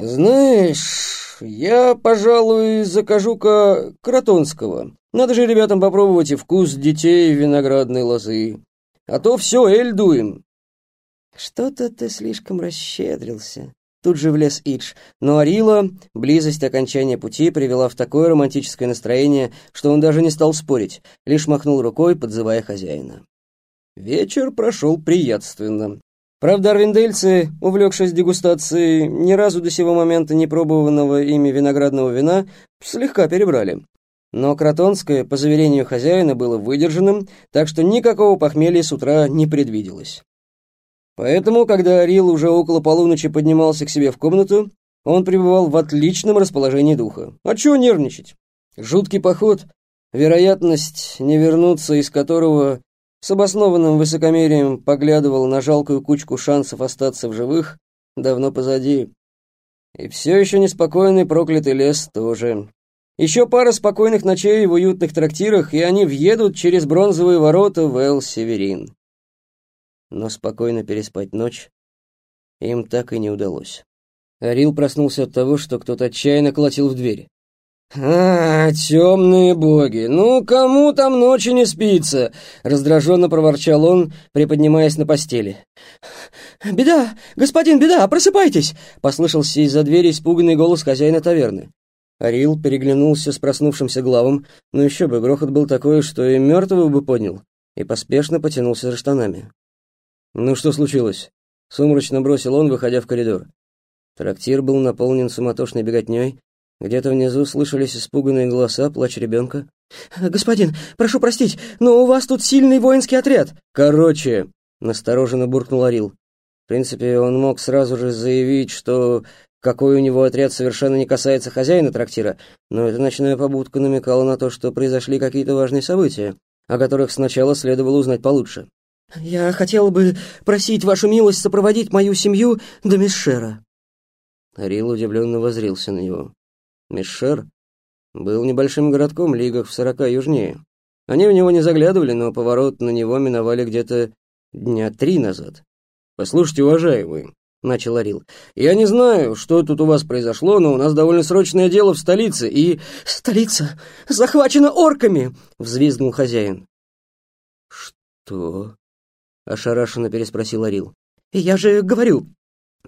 «Знаешь, я, пожалуй, закажу-ка кротонского. Надо же ребятам попробовать и вкус детей виноградной лозы. А то все, эль дуем». «Что-то ты слишком расщедрился», Тут же влез Идж, но Арила близость окончания пути привела в такое романтическое настроение, что он даже не стал спорить, лишь махнул рукой, подзывая хозяина. Вечер прошел приятственно. Правда, арвиндельцы, увлекшись дегустацией ни разу до сего момента не пробованного ими виноградного вина, слегка перебрали. Но кротонское, по заверению хозяина, было выдержанным, так что никакого похмелья с утра не предвиделось. Поэтому, когда Арил уже около полуночи поднимался к себе в комнату, он пребывал в отличном расположении духа. А чего нервничать? Жуткий поход, вероятность не вернуться из которого с обоснованным высокомерием поглядывал на жалкую кучку шансов остаться в живых, давно позади. И все еще неспокойный проклятый лес тоже. Еще пара спокойных ночей в уютных трактирах, и они въедут через бронзовые ворота в Эл-Северин но спокойно переспать ночь им так и не удалось. Арил проснулся от того, что кто-то отчаянно колотил в дверь. «А, темные боги! Ну, кому там ночи не спится?» — раздраженно проворчал он, приподнимаясь на постели. «Беда! Господин, беда! Просыпайтесь!» — послышался из-за двери испуганный голос хозяина таверны. Арил переглянулся с проснувшимся главом, но еще бы, грохот был такой, что и мертвого бы поднял, и поспешно потянулся за штанами. «Ну что случилось?» — сумрачно бросил он, выходя в коридор. Трактир был наполнен суматошной беготней. Где-то внизу слышались испуганные голоса, плач ребенка. «Господин, прошу простить, но у вас тут сильный воинский отряд!» «Короче!» — настороженно буркнул Арил. В принципе, он мог сразу же заявить, что какой у него отряд совершенно не касается хозяина трактира, но эта ночная побудка намекала на то, что произошли какие-то важные события, о которых сначала следовало узнать получше. «Я хотел бы просить вашу милость сопроводить мою семью до Мисшера». Арил удивленно возрился на него. Мисшер был небольшим городком, лигах в сорока южнее. Они в него не заглядывали, но поворот на него миновали где-то дня три назад. «Послушайте, уважаемый», — начал Арил, — «я не знаю, что тут у вас произошло, но у нас довольно срочное дело в столице, и...» «Столица захвачена орками!» — взвизгнул хозяин. «Что?» ошарашенно переспросил Арил. «Я же говорю,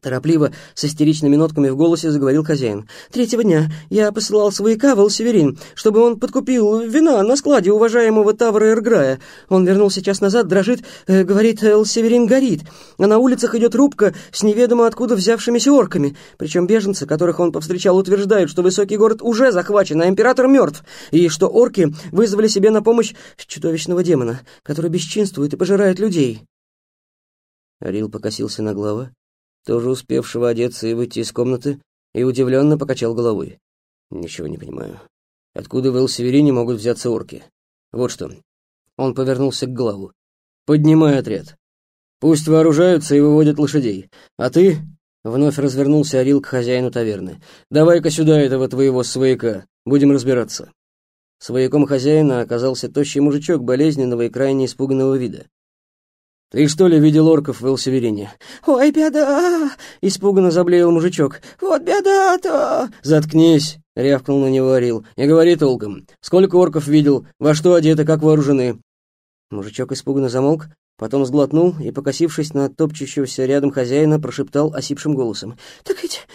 Торопливо, с истеричными нотками в голосе заговорил хозяин. «Третьего дня я посылал свояка в Элсеверин, чтобы он подкупил вина на складе уважаемого Тавра Эрграя. Он вернулся час назад, дрожит, э, говорит, Элсеверин горит, а на улицах идет рубка с неведомо откуда взявшимися орками. Причем беженцы, которых он повстречал, утверждают, что высокий город уже захвачен, а император мертв, и что орки вызвали себе на помощь чудовищного демона, который бесчинствует и пожирает людей». Арил покосился на глава, тоже успевшего одеться и выйти из комнаты, и удивленно покачал головой. «Ничего не понимаю. Откуда в Элсеверине могут взяться орки? Вот что». Он повернулся к главу. «Поднимай отряд. Пусть вооружаются и выводят лошадей. А ты...» Вновь развернулся Орил к хозяину таверны. «Давай-ка сюда этого твоего свояка. Будем разбираться». Свояком хозяина оказался тощий мужичок болезненного и крайне испуганного вида. «Ты что ли видел орков в Элсеверине?» «Ой, беда!» — испуганно заблеял мужичок. «Вот беда-то!» «Заткнись!» — рявкнул на него Орил. «Не говори толком. Сколько орков видел? Во что одеты, как вооружены?» Мужичок испуганно замолк, потом сглотнул и, покосившись на топчущегося рядом хозяина, прошептал осипшим голосом. «Так ведь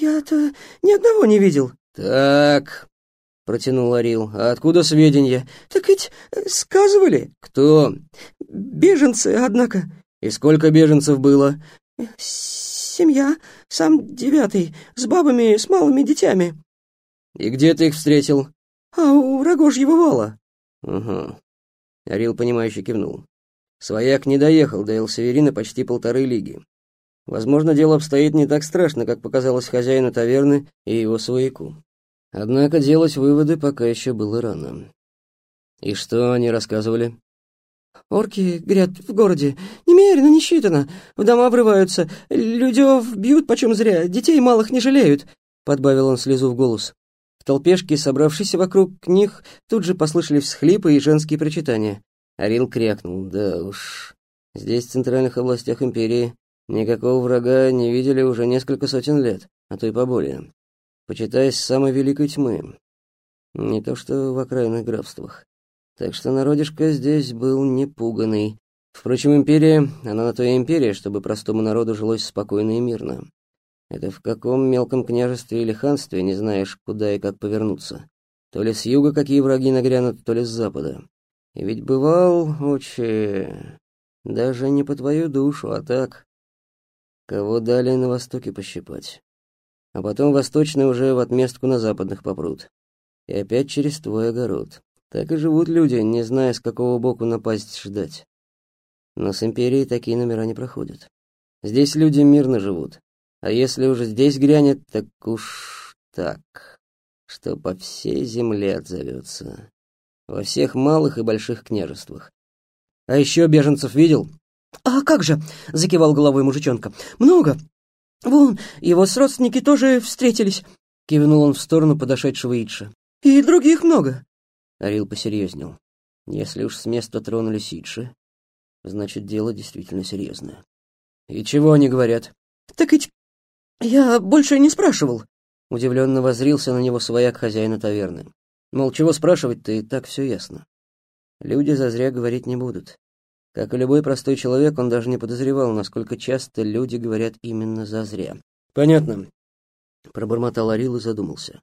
я-то ни одного не видел». «Так...» — протянул Орил. «А откуда сведения?» «Так ведь сказывали». «Кто?» Беженцы, однако». «И сколько беженцев было?» «Семья, сам девятый, с бабами, с малыми детьми». «И где ты их встретил?» «А у Рогожьего вала». «Угу». Орил, понимающе кивнул. Свояк не доехал до Элсеверина почти полторы лиги. Возможно, дело обстоит не так страшно, как показалось хозяину таверны и его свояку. Однако делать выводы пока еще было рано. И что они рассказывали? Орки, говорят, в городе. Немерено, не считано. В дома врываются. Людев бьют почем зря. Детей малых не жалеют», — подбавил он слезу в голос. В толпешке, собравшейся вокруг них, тут же послышались всхлипы и женские причитания. Арил крякнул. «Да уж, здесь, в центральных областях империи, никакого врага не видели уже несколько сотен лет. а то и поболее. Почитай с самой великой тьмы. Не то что в окраинных графствах. Так что народишко здесь был непуганный. Впрочем, империя, она на то и империя, чтобы простому народу жилось спокойно и мирно. Это в каком мелком княжестве или ханстве не знаешь, куда и как повернуться. То ли с юга какие враги нагрянут, то ли с запада. И ведь бывал, отче, даже не по твою душу, а так, кого дали на востоке пощипать. А потом восточные уже в отместку на западных попрут. И опять через твой огород. Так и живут люди, не зная, с какого боку напасть ждать. Но с империей такие номера не проходят. Здесь люди мирно живут. А если уже здесь грянет, так уж так, что по всей земле отзовется. Во всех малых и больших княжествах. А еще беженцев видел? «А как же!» — закивал головой мужичонка. «Много. Вон, его с родственники тоже встретились», — кивнул он в сторону подошедшего Итша. «И других много». Арил посерьезнел. «Если уж с места тронулись Итши, значит, дело действительно серьезное». «И чего они говорят?» «Так ведь я больше не спрашивал». Удивленно возрился на него свояк хозяина таверны. Мол, чего спрашивать-то, и так все ясно. Люди зазря говорить не будут. Как и любой простой человек, он даже не подозревал, насколько часто люди говорят именно зазря. «Понятно», — пробормотал Арил и задумался.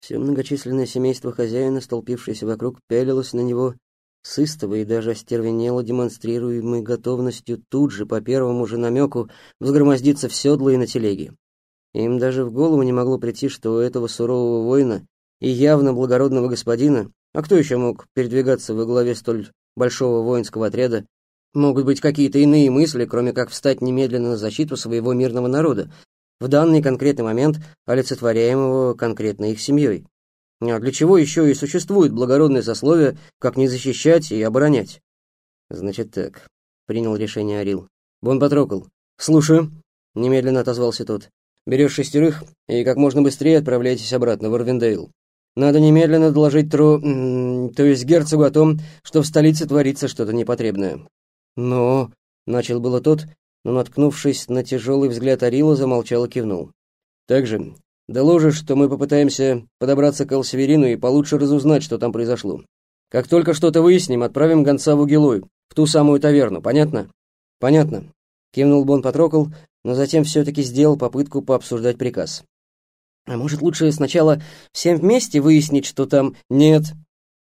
Все многочисленное семейство хозяина, столпившееся вокруг, пялилось на него с истовой и даже остервенело демонстрируемой готовностью тут же, по первому же намеку, взгромоздиться в седло и на телеге. Им даже в голову не могло прийти, что у этого сурового воина и явно благородного господина, а кто еще мог передвигаться во главе столь большого воинского отряда, могут быть какие-то иные мысли, кроме как встать немедленно на защиту своего мирного народа, в данный конкретный момент олицетворяемого конкретно их семьей. А для чего еще и существует благородное сословие, как не защищать и оборонять? Значит так, принял решение Арил. Бон Патрокл. Слушаю, немедленно отозвался тот. Берешь шестерых и как можно быстрее отправляйтесь обратно в Орвиндейл. Надо немедленно доложить Тру... то есть герцогу о том, что в столице творится что-то непотребное. Но... Начал было тот, но, наткнувшись на тяжелый взгляд Арила, замолчал и кивнул. Также доложишь, что мы попытаемся подобраться к Алсеверину и получше разузнать, что там произошло. Как только что-то выясним, отправим гонца в Угилой, в ту самую таверну, понятно? Понятно. Кивнул Бон Патрокол, но затем все-таки сделал попытку пообсуждать приказ. А может, лучше сначала всем вместе выяснить, что там нет?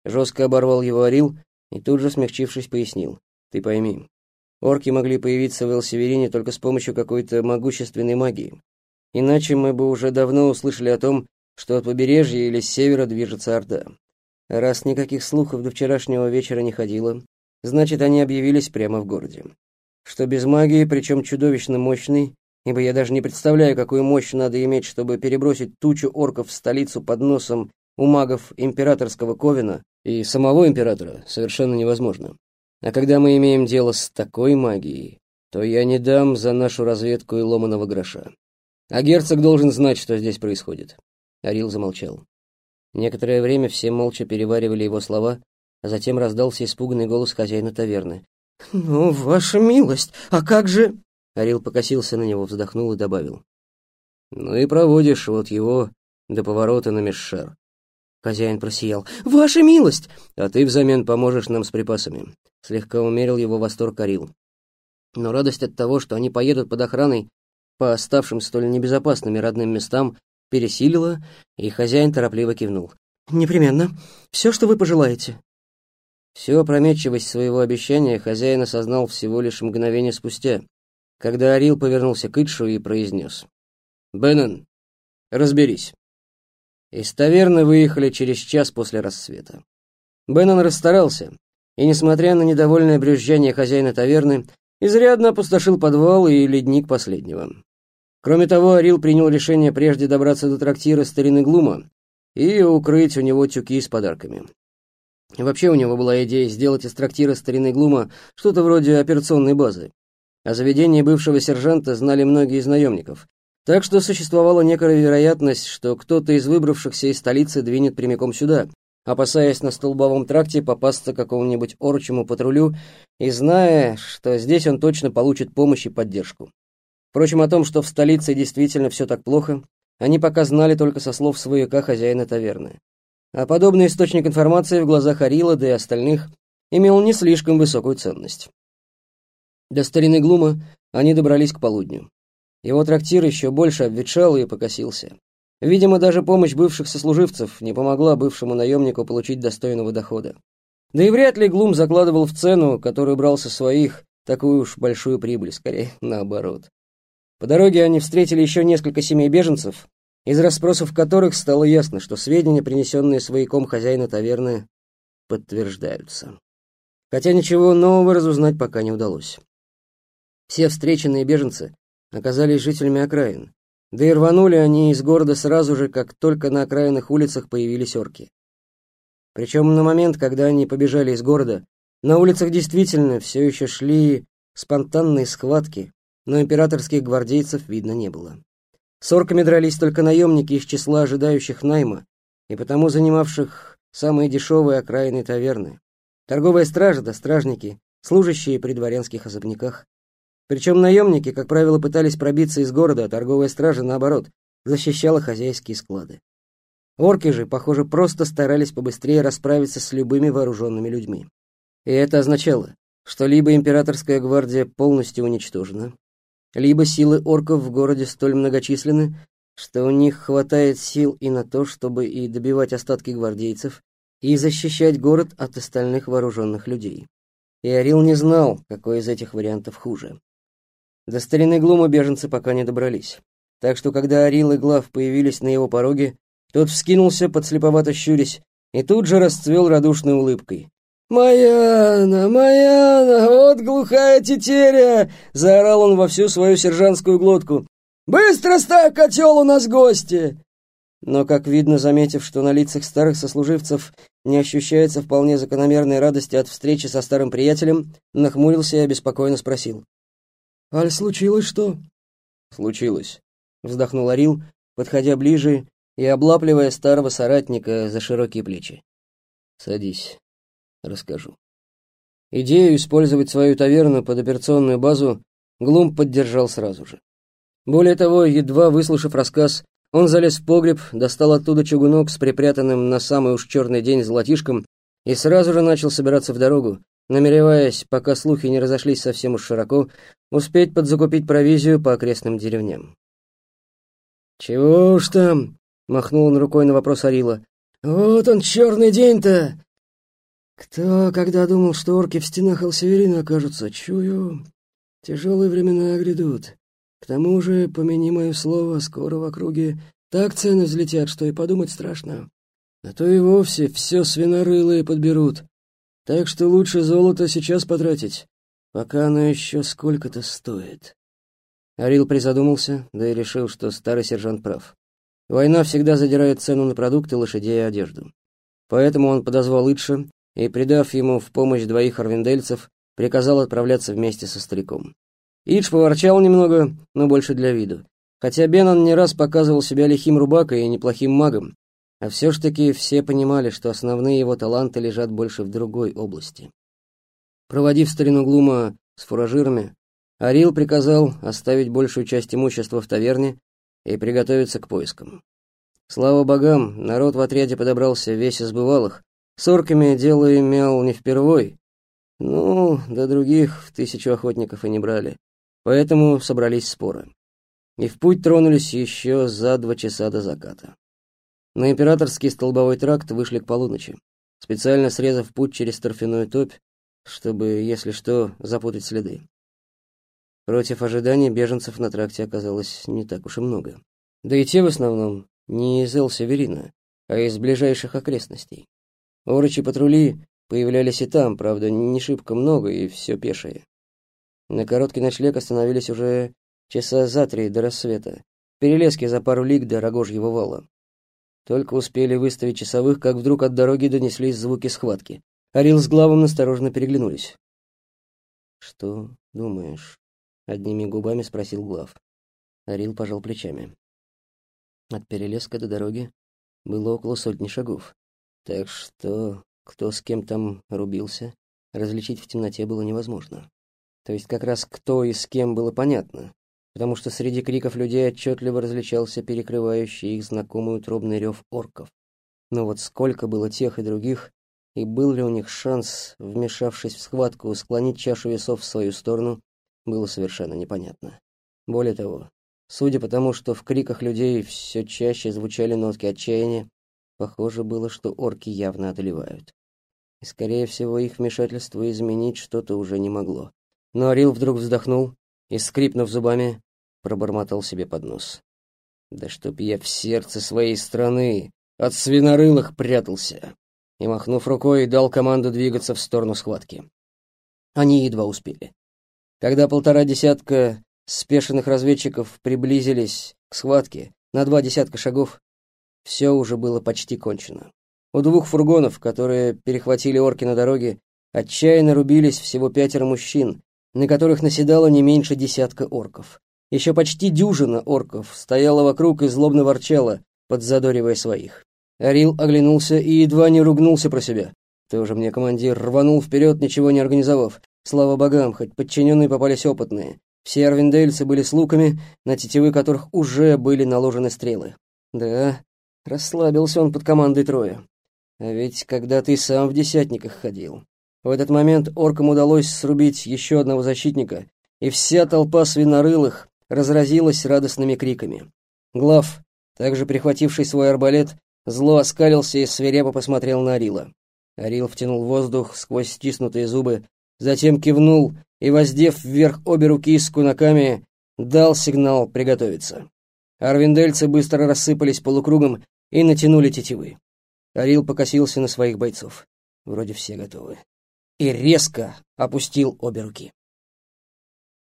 Жестко оборвал его Орил и тут же, смягчившись, пояснил. Ты пойми, орки могли появиться в Элсеверине только с помощью какой-то могущественной магии. Иначе мы бы уже давно услышали о том, что от побережья или с севера движется Орда. Раз никаких слухов до вчерашнего вечера не ходило, значит, они объявились прямо в городе. Что без магии, причем чудовищно мощной, ибо я даже не представляю, какую мощь надо иметь, чтобы перебросить тучу орков в столицу под носом у магов императорского Ковина и самого императора совершенно невозможно. А когда мы имеем дело с такой магией, то я не дам за нашу разведку и ломаного гроша. А герцог должен знать, что здесь происходит. Арил замолчал. Некоторое время все молча переваривали его слова, а затем раздался испуганный голос хозяина таверны. «Ну, ваша милость, а как же...» Арил покосился на него, вздохнул и добавил. «Ну и проводишь вот его до поворота на Мешшар». Хозяин просиял. «Ваша милость!» «А ты взамен поможешь нам с припасами». Слегка умерил его восторг Арил. Но радость от того, что они поедут под охраной по оставшим столь небезопасным и родным местам, пересилила, и хозяин торопливо кивнул. «Непременно. Все, что вы пожелаете». Всю опрометчивость своего обещания хозяин осознал всего лишь мгновение спустя, когда Арил повернулся к Итшу и произнес. «Беннон, разберись». Из таверны выехали через час после рассвета. Беннон расстарался, и, несмотря на недовольное брюзжание хозяина таверны, изрядно опустошил подвал и ледник последнего. Кроме того, Арил принял решение прежде добраться до трактира старины Глума и укрыть у него тюки с подарками. Вообще у него была идея сделать из трактира старины Глума что-то вроде операционной базы, о заведении бывшего сержанта знали многие из наемников, так что существовала некая вероятность, что кто-то из выбравшихся из столицы двинет прямиком сюда, опасаясь на столбовом тракте попасться какому-нибудь орчему патрулю и зная, что здесь он точно получит помощь и поддержку. Впрочем, о том, что в столице действительно все так плохо, они пока знали только со слов свояка хозяина таверны. А подобный источник информации в глазах Арила, да и остальных, имел не слишком высокую ценность. До старины Глума они добрались к полудню. Его трактир еще больше обветшал и покосился. Видимо, даже помощь бывших сослуживцев не помогла бывшему наемнику получить достойного дохода. Да и вряд ли Глум закладывал в цену, которую брал со своих, такую уж большую прибыль, скорее наоборот. По дороге они встретили еще несколько семей беженцев, из расспросов которых стало ясно, что сведения, принесенные свояком хозяина таверны, подтверждаются. Хотя ничего нового разузнать пока не удалось. Все встреченные беженцы оказались жителями окраин, да и рванули они из города сразу же, как только на окраинных улицах появились орки. Причем на момент, когда они побежали из города, на улицах действительно все еще шли спонтанные схватки, но императорских гвардейцев видно не было. С орками дрались только наемники из числа ожидающих найма и потому занимавших самые дешевые окраины таверны. Торговая стража да стражники, служащие при дворянских особняках. Причем наемники, как правило, пытались пробиться из города, а торговая стража, наоборот, защищала хозяйские склады. Орки же, похоже, просто старались побыстрее расправиться с любыми вооруженными людьми. И это означало, что либо императорская гвардия полностью уничтожена, либо силы орков в городе столь многочисленны, что у них хватает сил и на то, чтобы и добивать остатки гвардейцев, и защищать город от остальных вооруженных людей. И Орил не знал, какой из этих вариантов хуже. До старины Глума беженцы пока не добрались. Так что, когда Орил и Глав появились на его пороге, тот вскинулся, подслеповато щурясь, и тут же расцвел радушной улыбкой. «Маяна, Маяна, вот глухая тетеря!» — заорал он во всю свою сержантскую глотку. «Быстро ставь котел, у нас гости!» Но, как видно, заметив, что на лицах старых сослуживцев не ощущается вполне закономерной радости от встречи со старым приятелем, нахмурился и обеспокоенно спросил. «Аль, случилось что?» «Случилось», — вздохнул Арил, подходя ближе и облапливая старого соратника за широкие плечи. «Садись, расскажу». Идею использовать свою таверну под операционную базу Глум поддержал сразу же. Более того, едва выслушав рассказ, он залез в погреб, достал оттуда чугунок с припрятанным на самый уж черный день золотишком и сразу же начал собираться в дорогу, намереваясь, пока слухи не разошлись совсем уж широко, успеть подзакупить провизию по окрестным деревням. «Чего уж там?» — махнул он рукой на вопрос Арила. «Вот он, черный день-то!» «Кто когда думал, что орки в стенах Алсеверина окажутся? Чую, тяжелые времена грядут. К тому же, помяни мое слово, скоро в округе так цены взлетят, что и подумать страшно. А то и вовсе все свинорылые подберут. Так что лучше золото сейчас потратить, пока оно еще сколько-то стоит. Арил призадумался, да и решил, что старый сержант прав. Война всегда задирает цену на продукты, лошадей и одежду. Поэтому он подозвал Итша и, придав ему в помощь двоих арвиндельцев, приказал отправляться вместе со стариком. Идж поворчал немного, но больше для виду. Хотя Беннон не раз показывал себя лихим рубакой и неплохим магом, а все ж таки все понимали, что основные его таланты лежат больше в другой области. Проводив старину Глума с фуражирами, Арил приказал оставить большую часть имущества в таверне и приготовиться к поискам. Слава богам, народ в отряде подобрался весь из бывалых. С орками дело имел не впервой. Ну, до других в тысячу охотников и не брали поэтому собрались споры. И в путь тронулись еще за два часа до заката. На императорский столбовой тракт вышли к полуночи, специально срезав путь через торфяную топь, чтобы, если что, запутать следы. Против ожиданий беженцев на тракте оказалось не так уж и много. Да и те в основном не из Эл-Северина, а из ближайших окрестностей. Орочи патрули появлялись и там, правда, не шибко много, и все пешее. На короткий ночлег остановились уже часа за три до рассвета. Перелески за пару лиг до Рогожьего вала. Только успели выставить часовых, как вдруг от дороги донеслись звуки схватки. Орил с главом настороженно переглянулись. «Что думаешь?» — одними губами спросил глав. Орил пожал плечами. От перелеска до дороги было около сотни шагов, так что кто с кем там рубился, различить в темноте было невозможно. То есть как раз кто и с кем было понятно. Потому что среди криков людей отчетливо различался перекрывающий их знакомый утробный рев орков. Но вот сколько было тех и других, и был ли у них шанс, вмешавшись в схватку, склонить чашу весов в свою сторону, было совершенно непонятно. Более того, судя по тому, что в криках людей все чаще звучали нотки отчаяния, похоже было, что орки явно одолевают. И, скорее всего, их вмешательство изменить что-то уже не могло. Но Арил вдруг вздохнул и, скрипнув зубами, пробормотал себе под нос. «Да чтоб я в сердце своей страны от свинорылых прятался!» и, махнув рукой, дал команду двигаться в сторону схватки. Они едва успели. Когда полтора десятка спешенных разведчиков приблизились к схватке на два десятка шагов, все уже было почти кончено. У двух фургонов, которые перехватили орки на дороге, отчаянно рубились всего пятеро мужчин, на которых наседало не меньше десятка орков. Еще почти дюжина орков стояла вокруг и злобно ворчала, подзадоривая своих. Арил оглянулся и едва не ругнулся про себя. Тоже мне командир рванул вперед, ничего не организовав. Слава богам, хоть подчиненные попались опытные. Все арвиндельцы были с луками, на тетивы которых уже были наложены стрелы. Да, расслабился он под командой Троя. А ведь когда ты сам в десятниках ходил. В этот момент оркам удалось срубить еще одного защитника, и вся толпа свинорылых разразилась радостными криками. Глав, также прихвативший свой арбалет, Зло оскалился и свирепо посмотрел на Арила. Арил втянул воздух сквозь стиснутые зубы, затем кивнул и, воздев вверх обе руки с кунаками, дал сигнал приготовиться. Арвиндельцы быстро рассыпались полукругом и натянули тетивы. Арил покосился на своих бойцов. Вроде все готовы. И резко опустил обе руки.